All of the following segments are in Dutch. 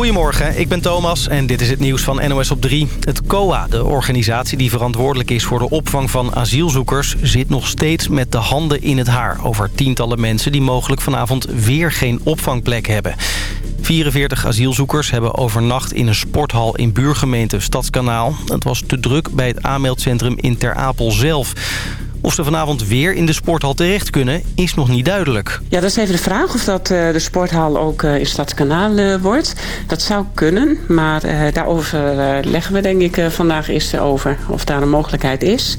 Goedemorgen, ik ben Thomas en dit is het nieuws van NOS op 3. Het COA, de organisatie die verantwoordelijk is voor de opvang van asielzoekers... zit nog steeds met de handen in het haar over tientallen mensen... die mogelijk vanavond weer geen opvangplek hebben. 44 asielzoekers hebben overnacht in een sporthal in buurgemeente Stadskanaal. Het was te druk bij het aanmeldcentrum in Ter Apel zelf. Of ze vanavond weer in de sporthal terecht kunnen, is nog niet duidelijk. Ja, dat is even de vraag of dat uh, de sporthal ook uh, in Stadskanaal uh, wordt. Dat zou kunnen, maar daarover leggen we denk ik vandaag eerst over of daar een mogelijkheid is.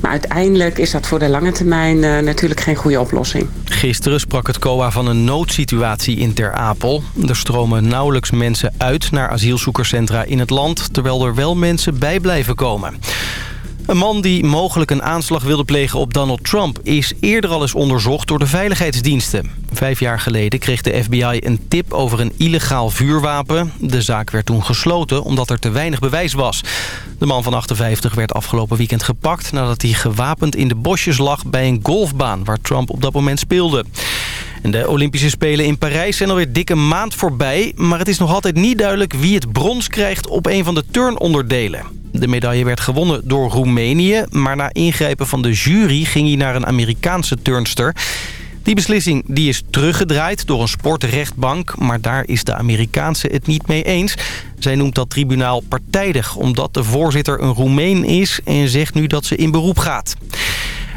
Maar uiteindelijk is dat voor de lange termijn natuurlijk geen goede oplossing. Gisteren sprak het COA van een noodsituatie in Ter Apel. Er stromen nauwelijks mensen uit naar asielzoekerscentra in het land... terwijl er wel mensen bij blijven komen. Een man die mogelijk een aanslag wilde plegen op Donald Trump... is eerder al eens onderzocht door de veiligheidsdiensten. Vijf jaar geleden kreeg de FBI een tip over een illegaal vuurwapen. De zaak werd toen gesloten omdat er te weinig bewijs was. De man van 58 werd afgelopen weekend gepakt... nadat hij gewapend in de bosjes lag bij een golfbaan... waar Trump op dat moment speelde. En de Olympische Spelen in Parijs zijn alweer dikke maand voorbij... maar het is nog altijd niet duidelijk wie het brons krijgt op een van de turnonderdelen. De medaille werd gewonnen door Roemenië... maar na ingrijpen van de jury ging hij naar een Amerikaanse turnster... Die beslissing die is teruggedraaid door een sportrechtbank... maar daar is de Amerikaanse het niet mee eens. Zij noemt dat tribunaal partijdig... omdat de voorzitter een Roemeen is... en zegt nu dat ze in beroep gaat.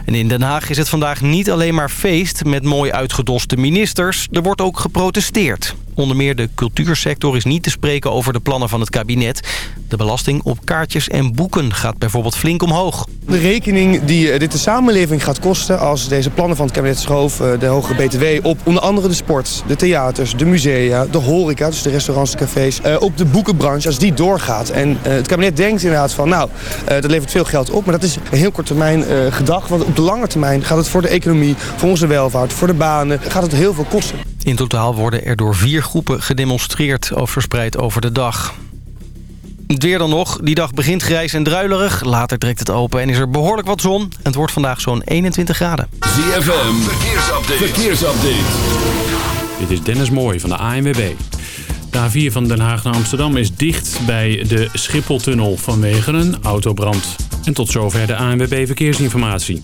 En in Den Haag is het vandaag niet alleen maar feest met mooi uitgedoste ministers. Er wordt ook geprotesteerd. Onder meer de cultuursector is niet te spreken over de plannen van het kabinet. De belasting op kaartjes en boeken gaat bijvoorbeeld flink omhoog. De rekening die eh, dit de samenleving gaat kosten als deze plannen van het kabinet schoof... Eh, de hogere btw op onder andere de sport, de theaters, de musea, de horeca... dus de restaurants, de cafés, eh, op de boekenbranche als die doorgaat. En het kabinet denkt inderdaad van nou, dat levert veel geld op... maar dat is een heel kort termijn gedag. Want op de lange termijn gaat het voor de economie, voor onze welvaart, voor de banen... gaat het heel veel kosten. In totaal worden er door vier groepen gedemonstreerd of verspreid over de dag. Het weer dan nog. Die dag begint grijs en druilerig. Later trekt het open en is er behoorlijk wat zon. Het wordt vandaag zo'n 21 graden. ZFM, verkeersupdate. verkeersupdate. Dit is Dennis Mooij van de ANWB. De A4 van Den Haag naar Amsterdam is dicht bij de Schipholtunnel vanwege een autobrand. En tot zover de ANWB Verkeersinformatie.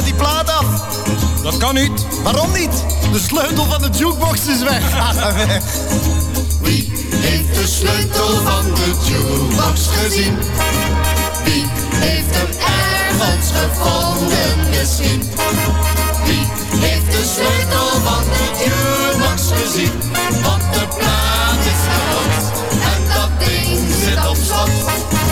Zet die plaat af. Dat kan niet. Waarom niet? De sleutel van de jukebox is weg. Wie heeft de sleutel van de jukebox gezien? Wie heeft hem ergens gevonden misschien? Wie heeft de sleutel van de jukebox gezien? Want de plaat is kapot en dat ding zit op slot.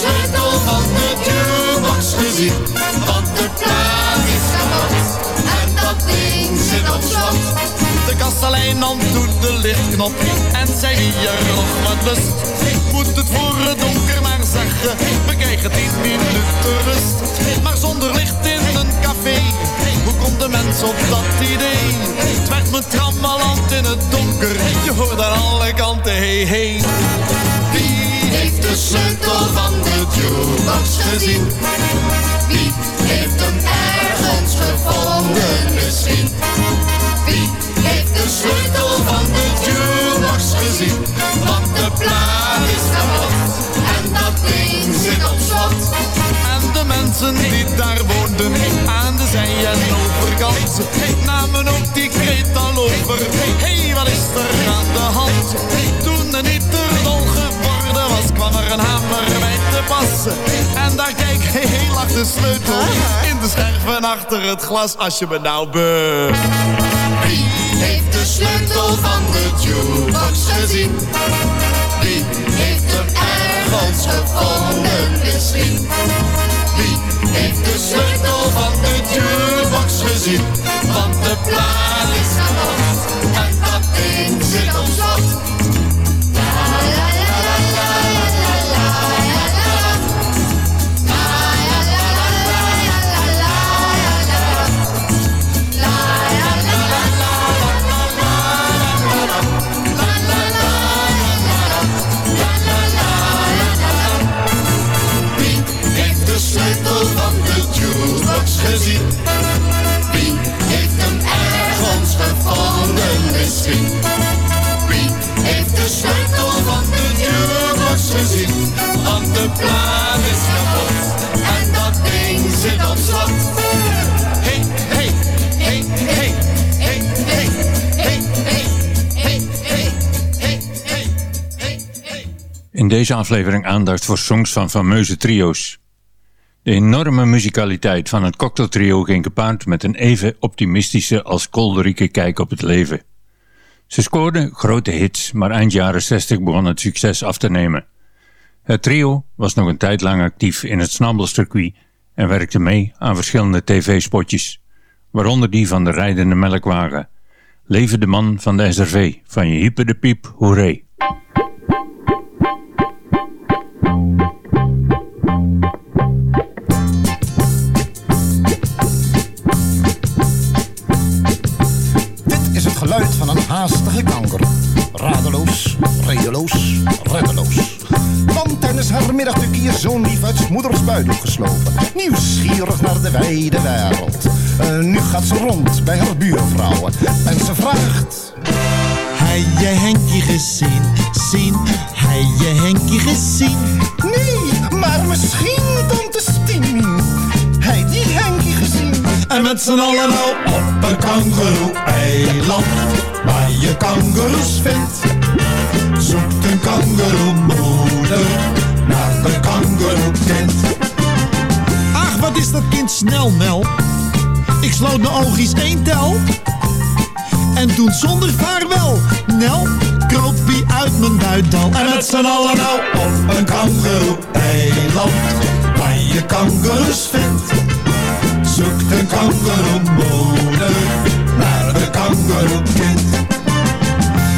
sleutel van de jukebox gezien. Want de kraan is kapot en dat ding zit op slot. De kastelein dan doet de lichtknop en zij wie nog lust. Moet het voor het donker maar zeggen, we krijgen tien minuten rust. Maar zonder licht in een café, hoe komt de mens op dat idee? Het werd mijn trammeland in het donker, je hoort aan alle kanten heen heen. Heeft de sleutel van de jukebox gezien? Wie heeft hem ergens gevonden misschien? Wie heeft de sleutel van de jukebox gezien? Want de plaat is kapot en dat ding zit op slot. En de mensen die daar woonden aan de zij- en overkant namen ook die kreet al over. hey, wat is er aan de hand? Er een hamer te passen. En daar kijk heel lag de sleutel in de scherven achter het glas, als je me nou be. Wie heeft de sleutel van de jukebox gezien? Wie heeft hem ergens gevonden misschien? Wie heeft de sleutel van de jukebox gezien? Want de plaat is kapot en dat ding zit op slot. gezien. Wie heeft hem ergens gevonden misschien? Wie heeft de sleutel van de jukebox gezien? Want de plaat is kapot en dat ding zit op slot. Hey, hey, hey, hey, hey, hey, hey, hey. In deze aflevering aandacht voor songs van fameuze trio's. De enorme muzikaliteit van het cocktailtrio ging gepaard met een even optimistische als kolderieke kijk op het leven. Ze scoorden grote hits, maar eind jaren 60 begon het succes af te nemen. Het trio was nog een tijd lang actief in het snabbelcircuit en werkte mee aan verschillende tv-spotjes, waaronder die van de rijdende melkwagen. Leven de man van de SRV, van je hyper de piep, hoeré. Haastige kanker. Radeloos, redeloos, reddeloos. Want tijdens haar middagdukje zo'n lief uit moeders buidel geslopen. Nieuwsgierig naar de wijde wereld. Eh, nu gaat ze rond bij haar buurvrouwen. En ze vraagt... Hij je Henkie gezien, zien, hij je Henkie gezien. Nee, maar misschien tante Stien. Hij die Henkie gezien. En met z'n allen nou op een kangeroe-eiland, waar je kangeroes vindt. Zoekt een kangeroemoeder naar de kangeroekind. Ach, wat is dat kind snel, Mel. Ik sloot mijn oogjes één tel. En toen zonder vaarwel, Nel, kroop hij uit mijn buitdal. En met z'n allen nou op een kangeroe-eiland, waar je kangeroes vindt. Zoekt een kangeroemoeder naar de kangeroekind.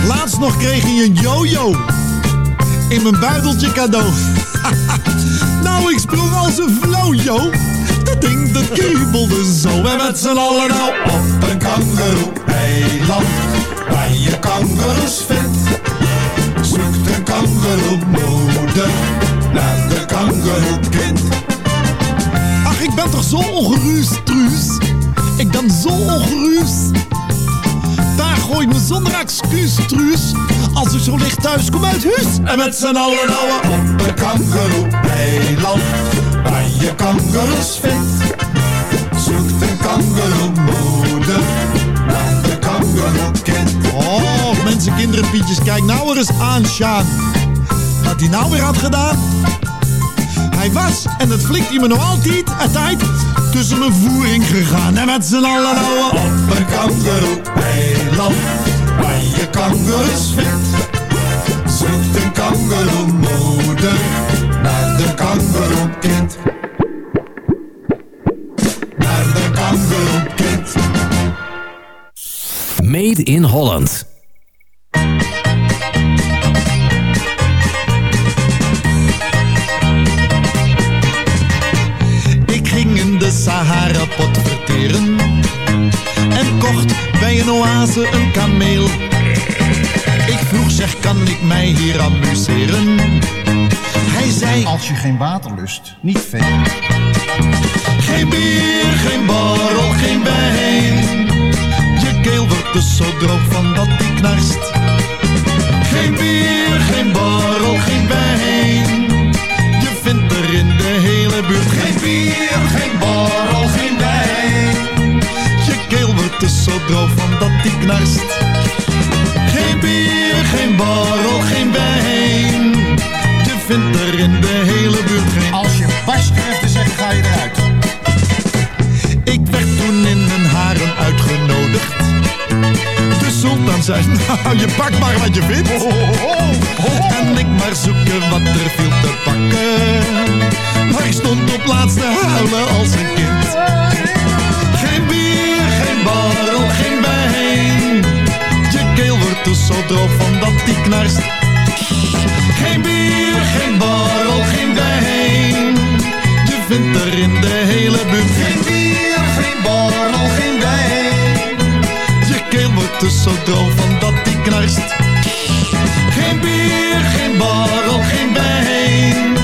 Laatst nog kreeg hij een yo-yo in mijn buideltje cadeau. nou, ik sprong als een flojo. Dat ding dat kriebelde zo. En met z'n allen nou op een kangeroe-eiland. Waar je kangeroes vindt. Zoekt een kangeroemoeder naar de kangeroekind. Ik ben toch zo ongerust, Truus. Ik ben zo ongerust. Daar gooi ik me zonder excuus, Truus. Als ik zo licht thuis kom uit huis. En met z'n allen nou op een kangeroe-eiland. Waar je kangeroes vindt. Zoekt een kangeroemoeder naar de kangeroekind. Oh, mensen, kinderen, pietjes, kijk nou er eens aan, Sjaan. Wat hij nou weer had gedaan. Hij was, en dat flikt hij me nog altijd, het tijd tussen mijn voering gegaan. En met z'n allen nou op een kangeroe-eiland, waar je kangeroes vindt. Zoekt een kangeroemoeder naar de kangeroekind. Naar de kangeroekind. Made in Holland. En kocht bij een oase een kameel. Ik vroeg zeg kan ik mij hier amuseren? Hij zei Als je geen water lust, niet veel. Geen bier, geen borrel, geen wijn. Je keel wordt dus zo droog van dat die knarst. Geen bier, geen borrel, geen zo droog van dat die knarst Geen bier, geen borrel, geen wijn Je vindt er in de hele buurt geen Als je barst durft te zeggen, ga je eruit. Ik werd toen in een harem uitgenodigd. De sultan zei, nou je pakt maar wat je vindt. En ik maar zoeken wat er viel te pakken. Maar ik stond op laatst te huilen als een kind. Die knarst. Geen bier, geen borrel, geen wijn. Vindt er in de hele buurt geen bier, geen borrel, geen wijn. Je keel wordt dus zo droog van dat die knarst. Geen bier, geen borrel, geen wijn.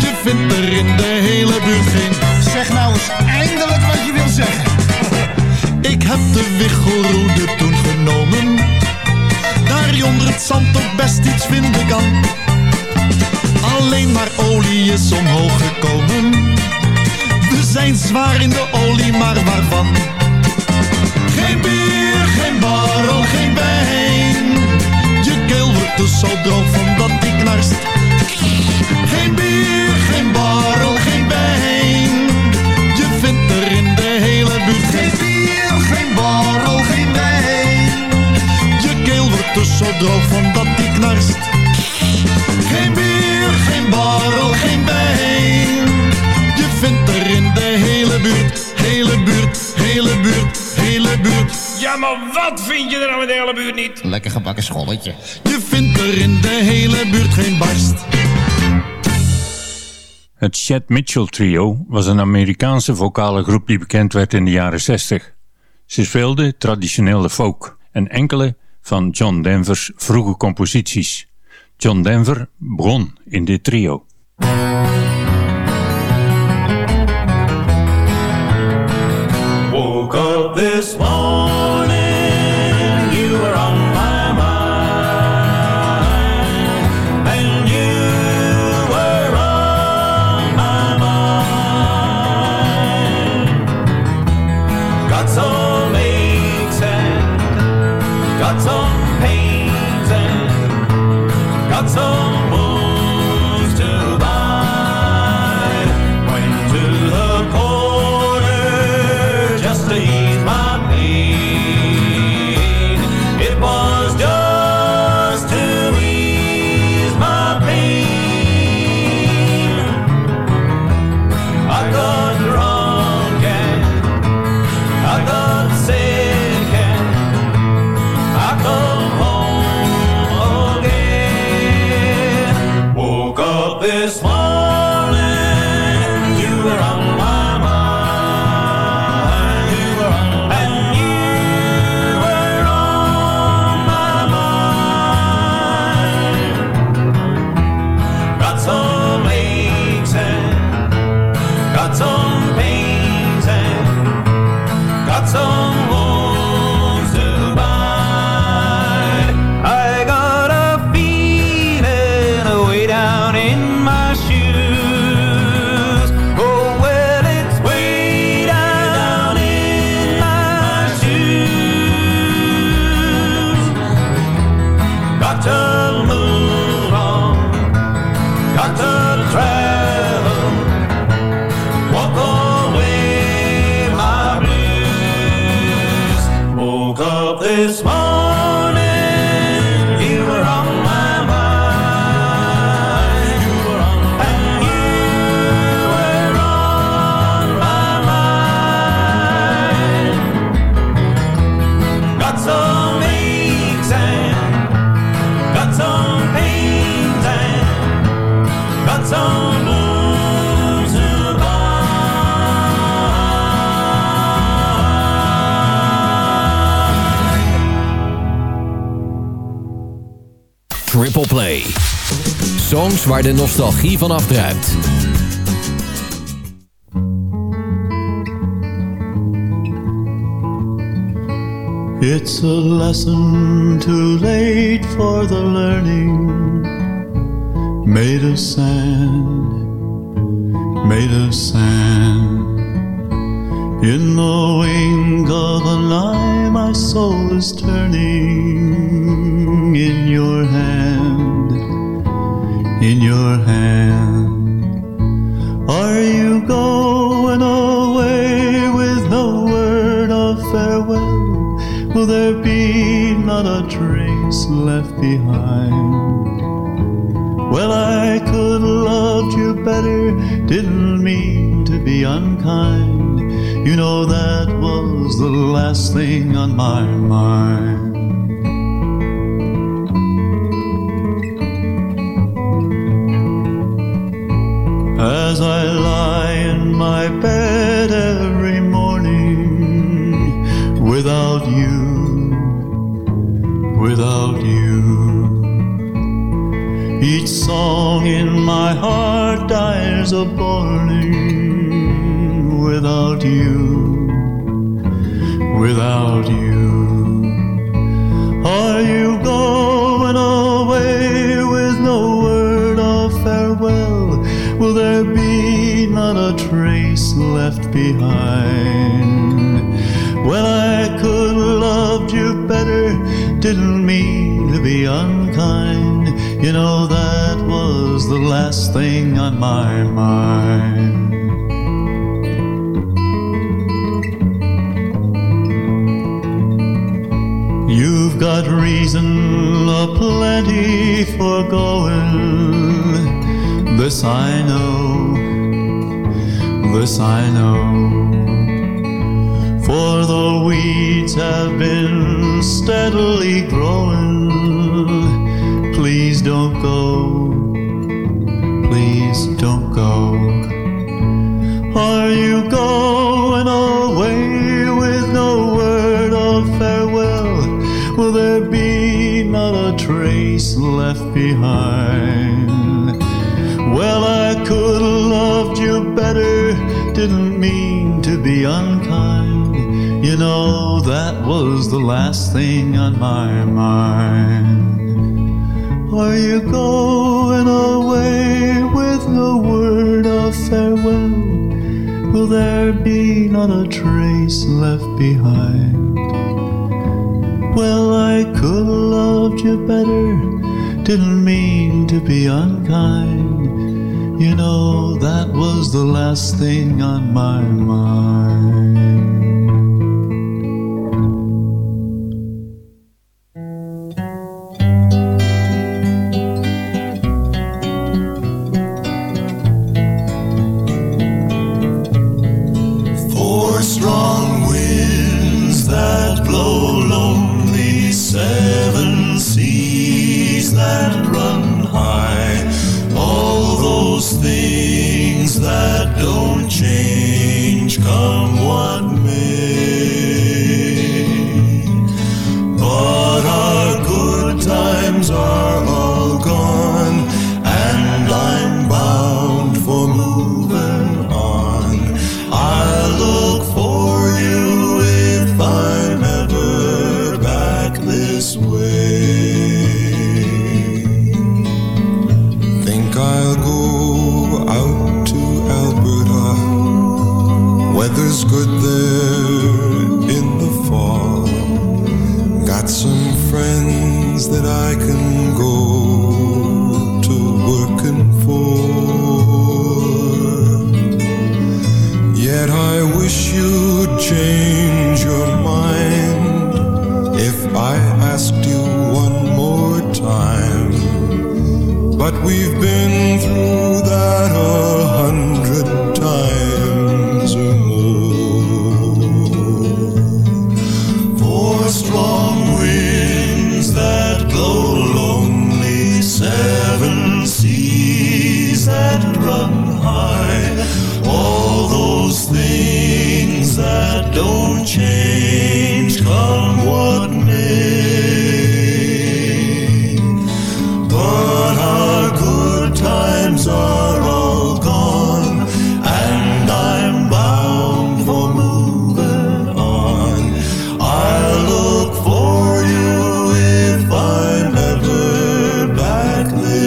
Je vindt er in de hele buurt geen... Zeg nou eens eindelijk wat je wil zeggen. Ik heb de wichelroede toen genomen. Het zand ook best iets vinden kan. Alleen maar olie is omhoog gekomen. We zijn zwaar in de olie, maar waarvan? Geen bier, geen borrel, geen wijn. Je keel wordt dus zo droog van dat die knarst. Geen bier, geen borrel, geen wijn. Je vindt er in de hele buurt geen bier, geen borrel, geen wijn. Zo droog van dat die knarst. Geen bier, geen borrel, geen wijn. Je vindt er in de hele buurt, hele buurt, hele buurt, hele buurt. Ja, maar wat vind je er nou in de hele buurt niet? Lekker gebakken scholletje. Je vindt er in de hele buurt geen barst. Het Chet Mitchell Trio was een Amerikaanse vocale groep die bekend werd in de jaren 60. Ze speelden traditionele folk en enkele van John Denver's vroege composities. John Denver begon in dit trio. Up this Songs waar de nostalgie van afdruipt. It's a lesson too late for the learning. Made of sand, made of sand. In the wink of eye, my soul is turning in your hand, in your hand. Are you going away with no word of farewell? Will there be not a trace left behind? Well, I could have loved you better, didn't mean to be unkind. You know that was the last thing on my mind. My bed every morning without you, without you. Each song in my heart dies a burning without you, without you. Are you going away with no word of farewell? Will there be not a left behind? Well, I could have loved you better, didn't mean to be unkind. You know that was the last thing on my mind. You've got reason aplenty for going. This I know, this I know. For the weeds have been steadily growing. Please don't go, please don't go. Are you going away with no word of farewell? Will there be not a trace left behind? Well, I could have loved you better, didn't mean to be unkind. You know, that was the last thing on my mind. Are you going away with no word of farewell? Will there be not a trace left behind? Well, I could have loved you better, didn't mean to be unkind. You know, that was the last thing on my mind. Four strong winds that blow lonely, seven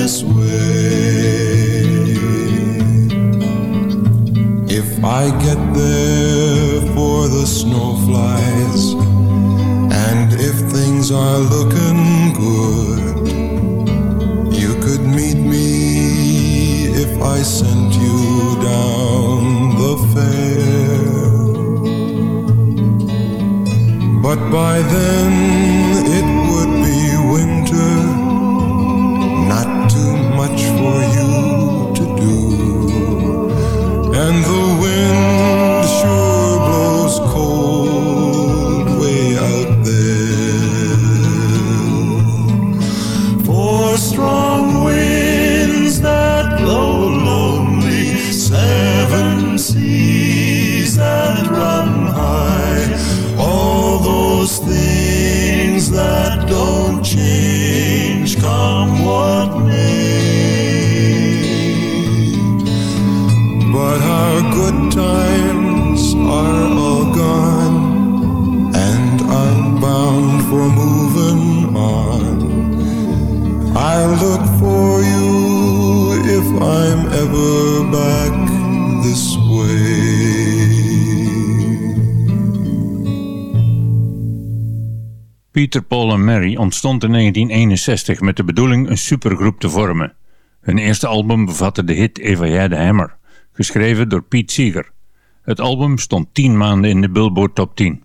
this way. If I get there for the snowflies, and if things are looking good, you could meet me if I sent you down the fair. But by then, Peter, Paul en Mary ontstond in 1961 met de bedoeling een supergroep te vormen. Hun eerste album bevatte de hit Eva Jij de Hammer, geschreven door Pete Seeger. Het album stond 10 maanden in de Billboard Top 10.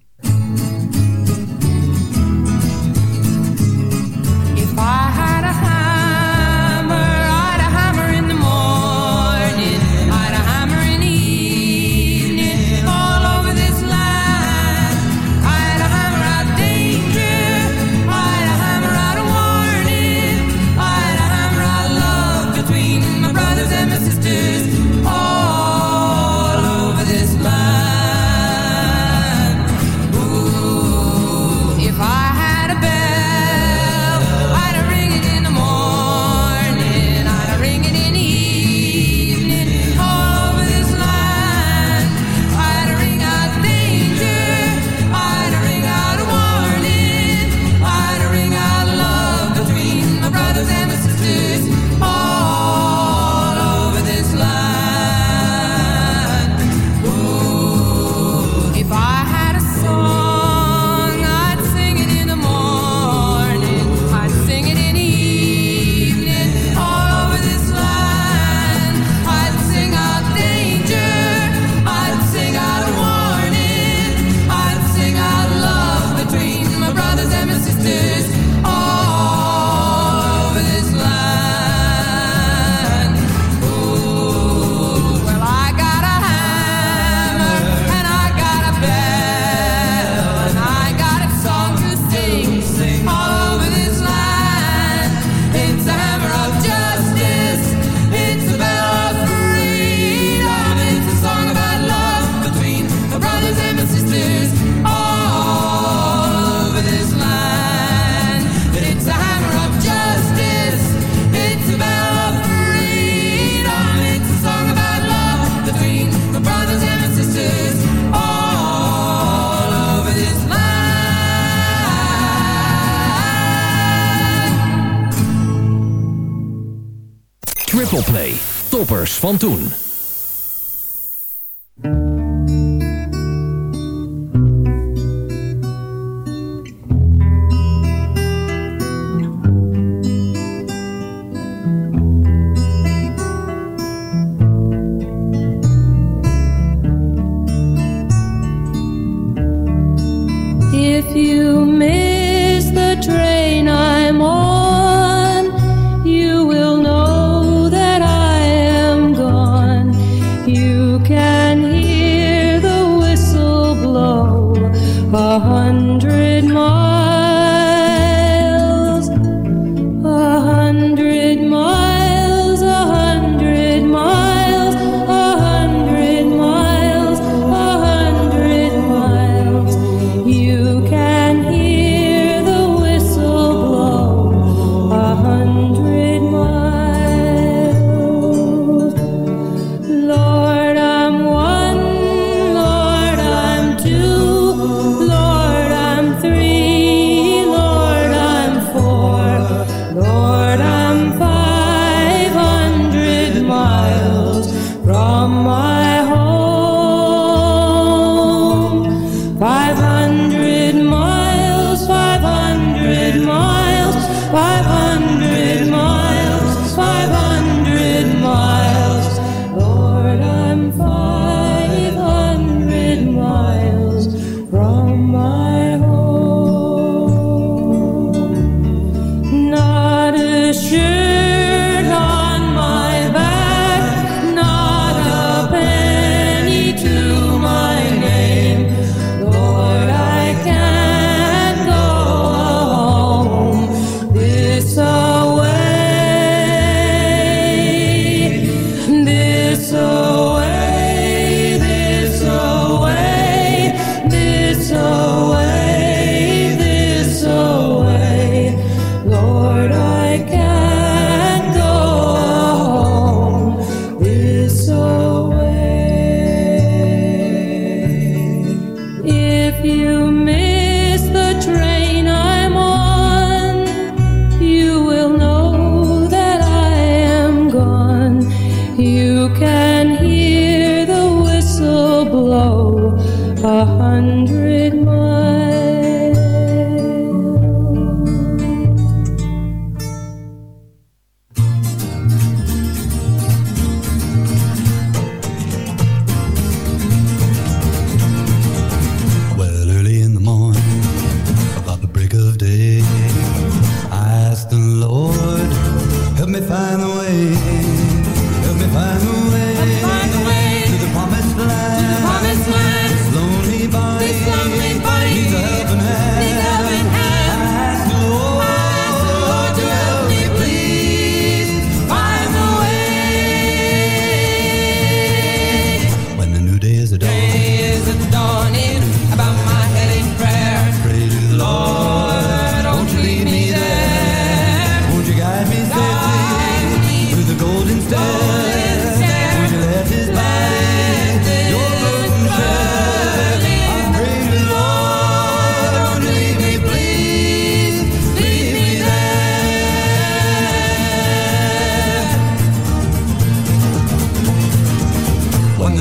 Triple Play. Toppers van toen.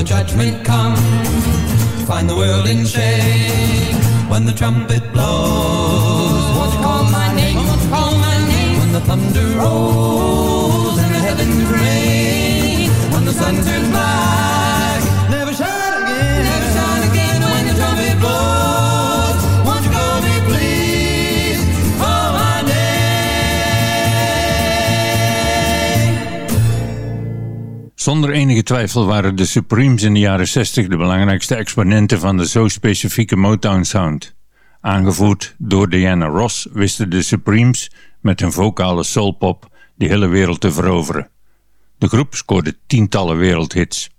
the judgment comes, find the world in shame. When the trumpet blows, won't you call my name? Won't you call my name? When the thunder rolls and the heavens rain, when the sun Zonder enige twijfel waren de Supremes in de jaren 60 de belangrijkste exponenten van de zo specifieke Motown sound. Aangevoerd door Diana Ross wisten de Supremes met hun vocale soulpop de hele wereld te veroveren. De groep scoorde tientallen wereldhits.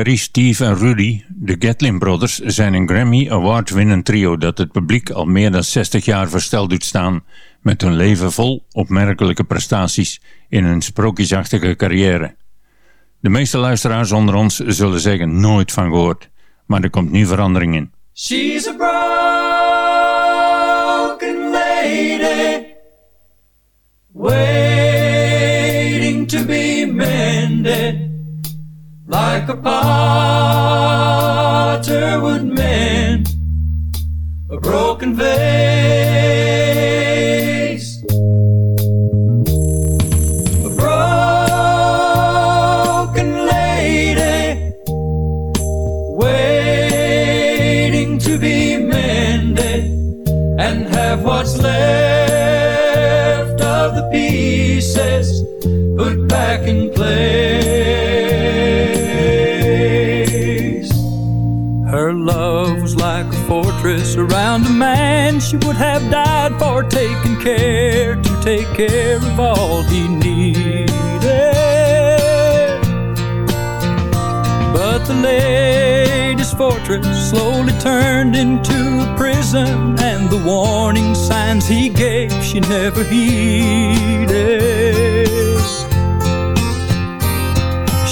Larry, Steve en Rudy, de Gatlin Brothers, zijn een Grammy Award winnend trio dat het publiek al meer dan 60 jaar versteld doet staan met hun leven vol opmerkelijke prestaties in hun sprookjesachtige carrière. De meeste luisteraars onder ons zullen zeggen nooit van gehoord, maar er komt nu verandering in. She's a broken lady waiting like a potter would mend a broken vase. A broken lady waiting to be mended and have what's left of the pieces put back in place. A man she would have died for taking care to take care of all he needed. But the lady's fortress slowly turned into a prison, and the warning signs he gave she never heeded.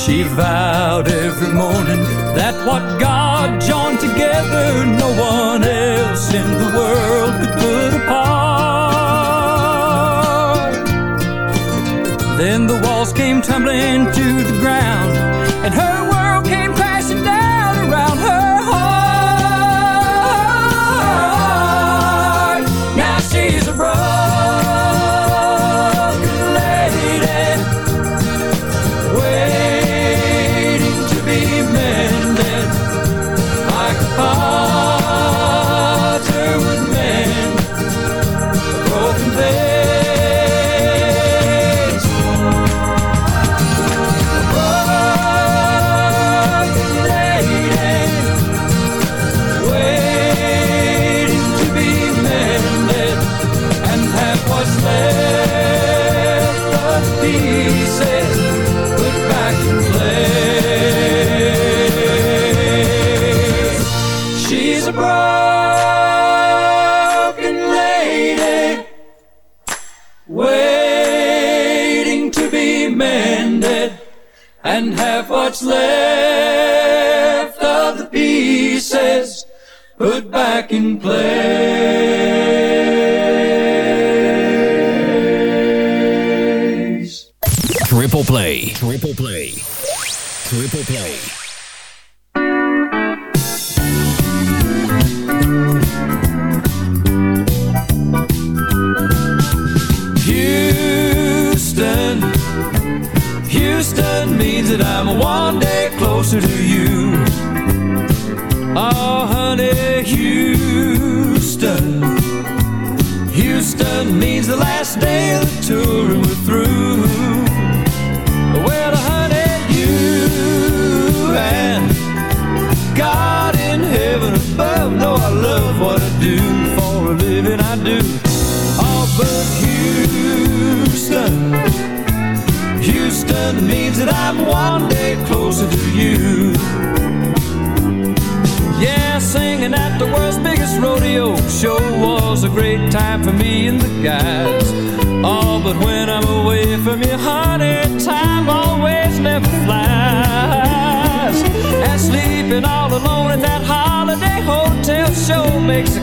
She vowed every morning that what God together, no one else in the world could put apart. Then the walls came tumbling to the ground,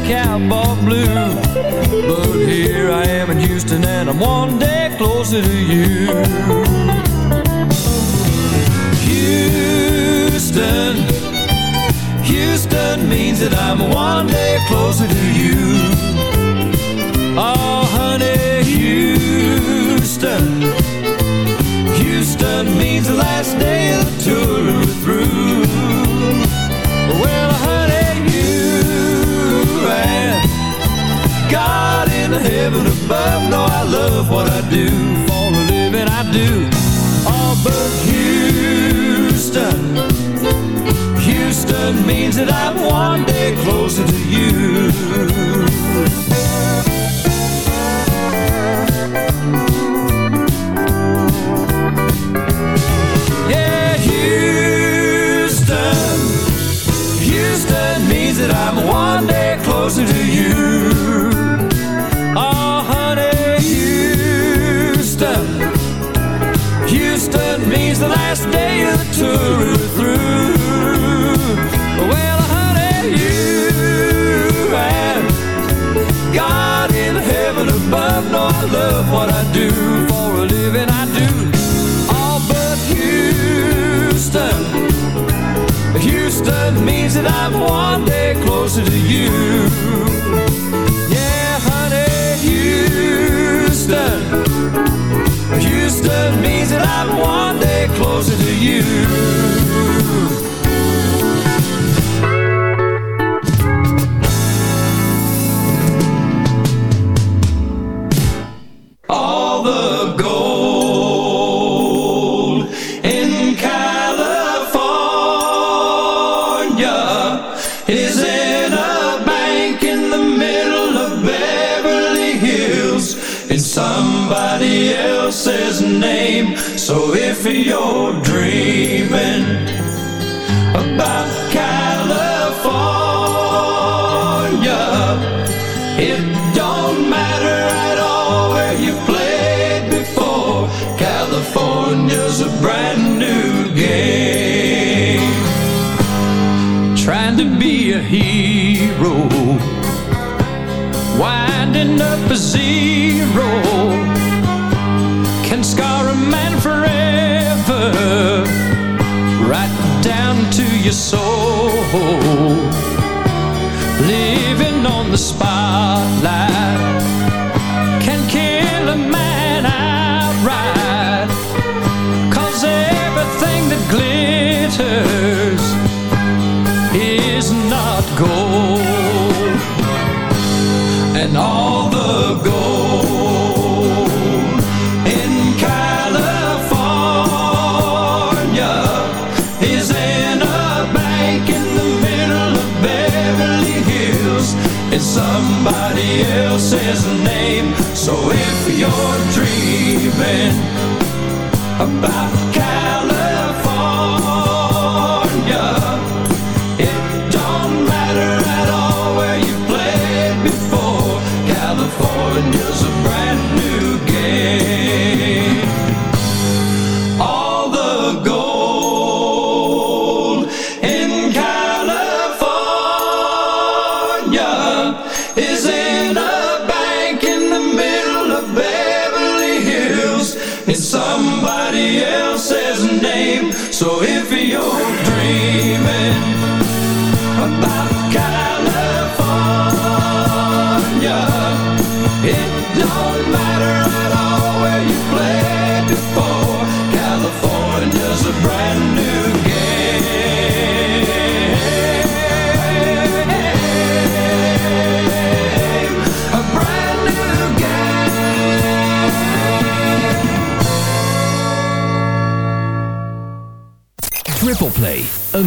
cowboy blue. But here I am in Houston and I'm one day closer to you. Houston, Houston means that I'm one day closer to you. Oh, honey, Houston, Houston means the last day of the tour the heaven above. Know I love what I do. For a living I do. All but Houston. Houston means that I'm one day closer to you. Houston means that I'm one day closer to you. Means that I'm one day closer to you. Yeah, honey, Houston. Houston means that I'm one day closer to you. Else's name. So if you're dreaming about California, it don't matter at all where you played before. California's a brand new game. Trying to be a hero, winding up a zero, forever, right down to your soul living on the spotlight can kill a man outright. Cause everything that glitters is not gold. And all somebody else's name. So if you're dreaming about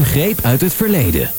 greep uit het verleden.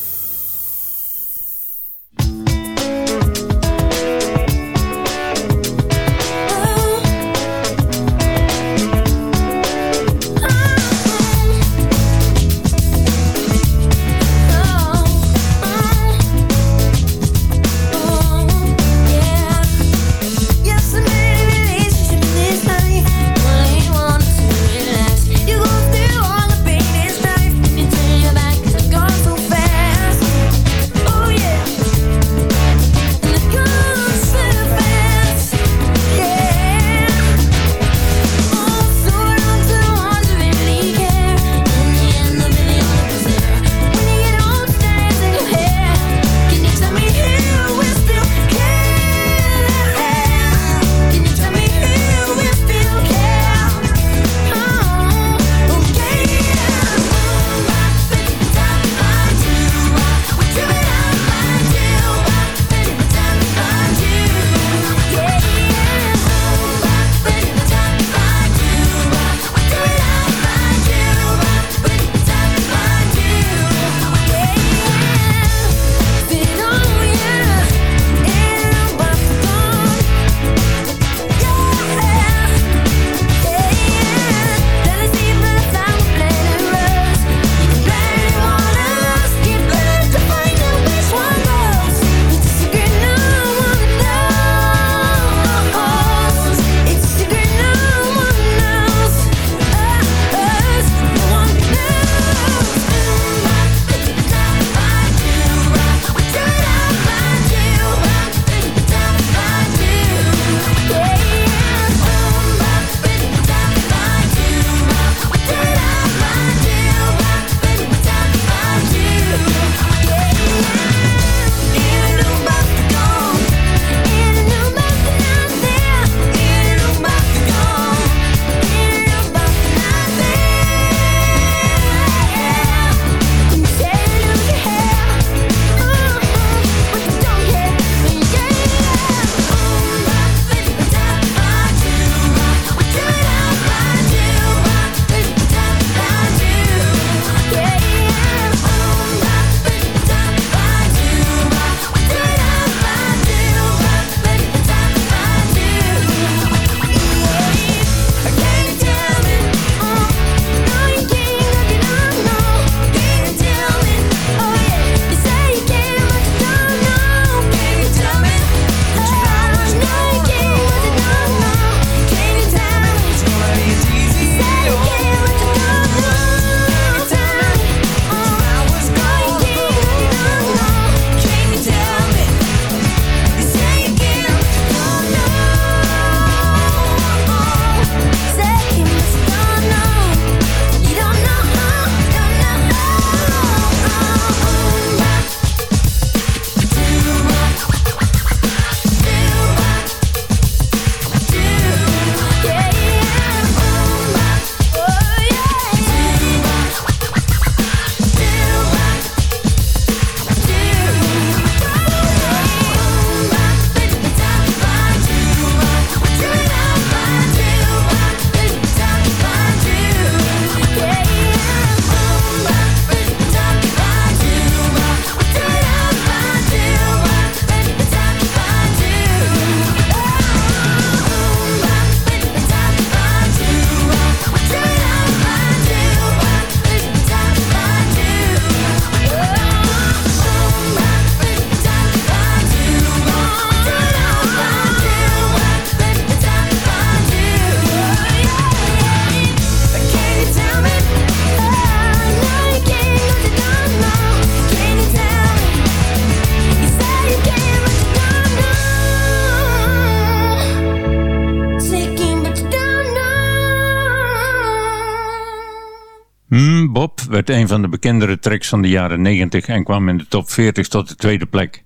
Een van de bekendere tracks van de jaren 90 en kwam in de top 40 tot de tweede plek.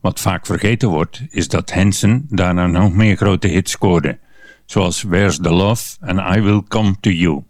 Wat vaak vergeten wordt, is dat Hansen daarna nog meer grote hits scoorde, zoals Where's the Love en I Will Come to You.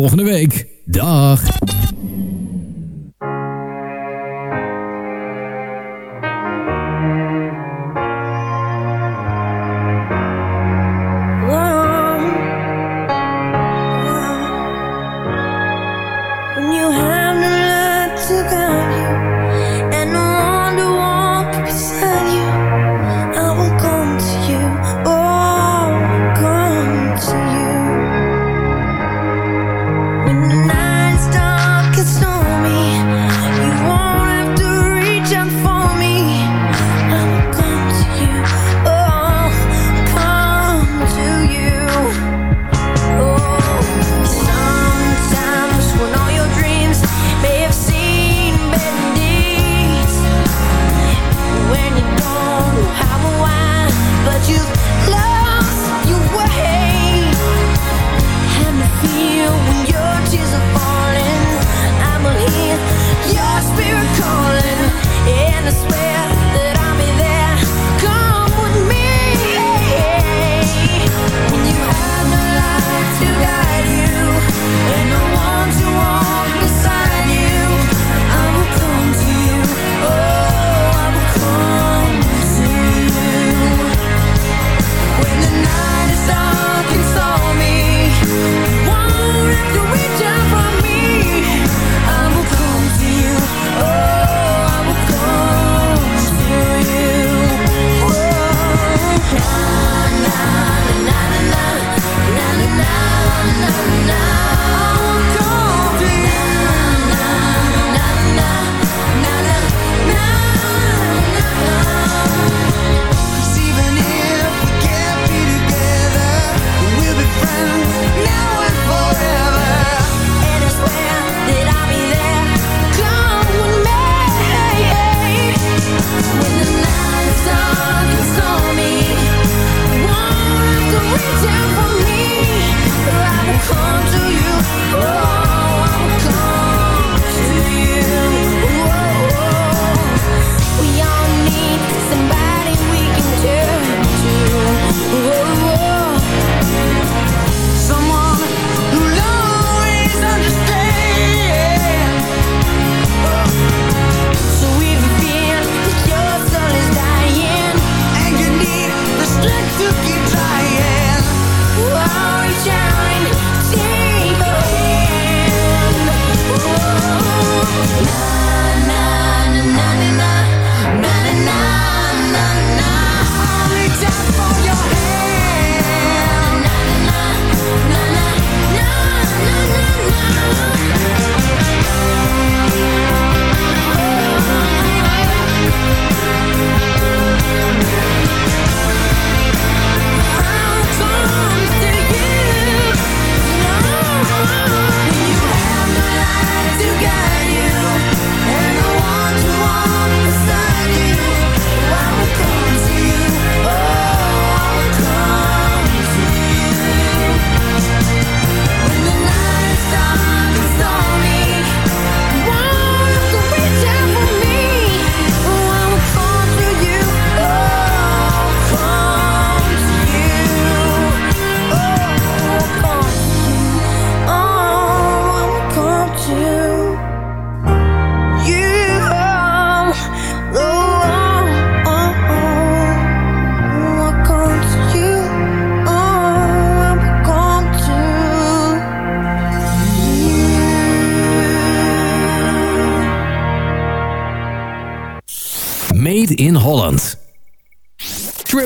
Volgende week. Dag.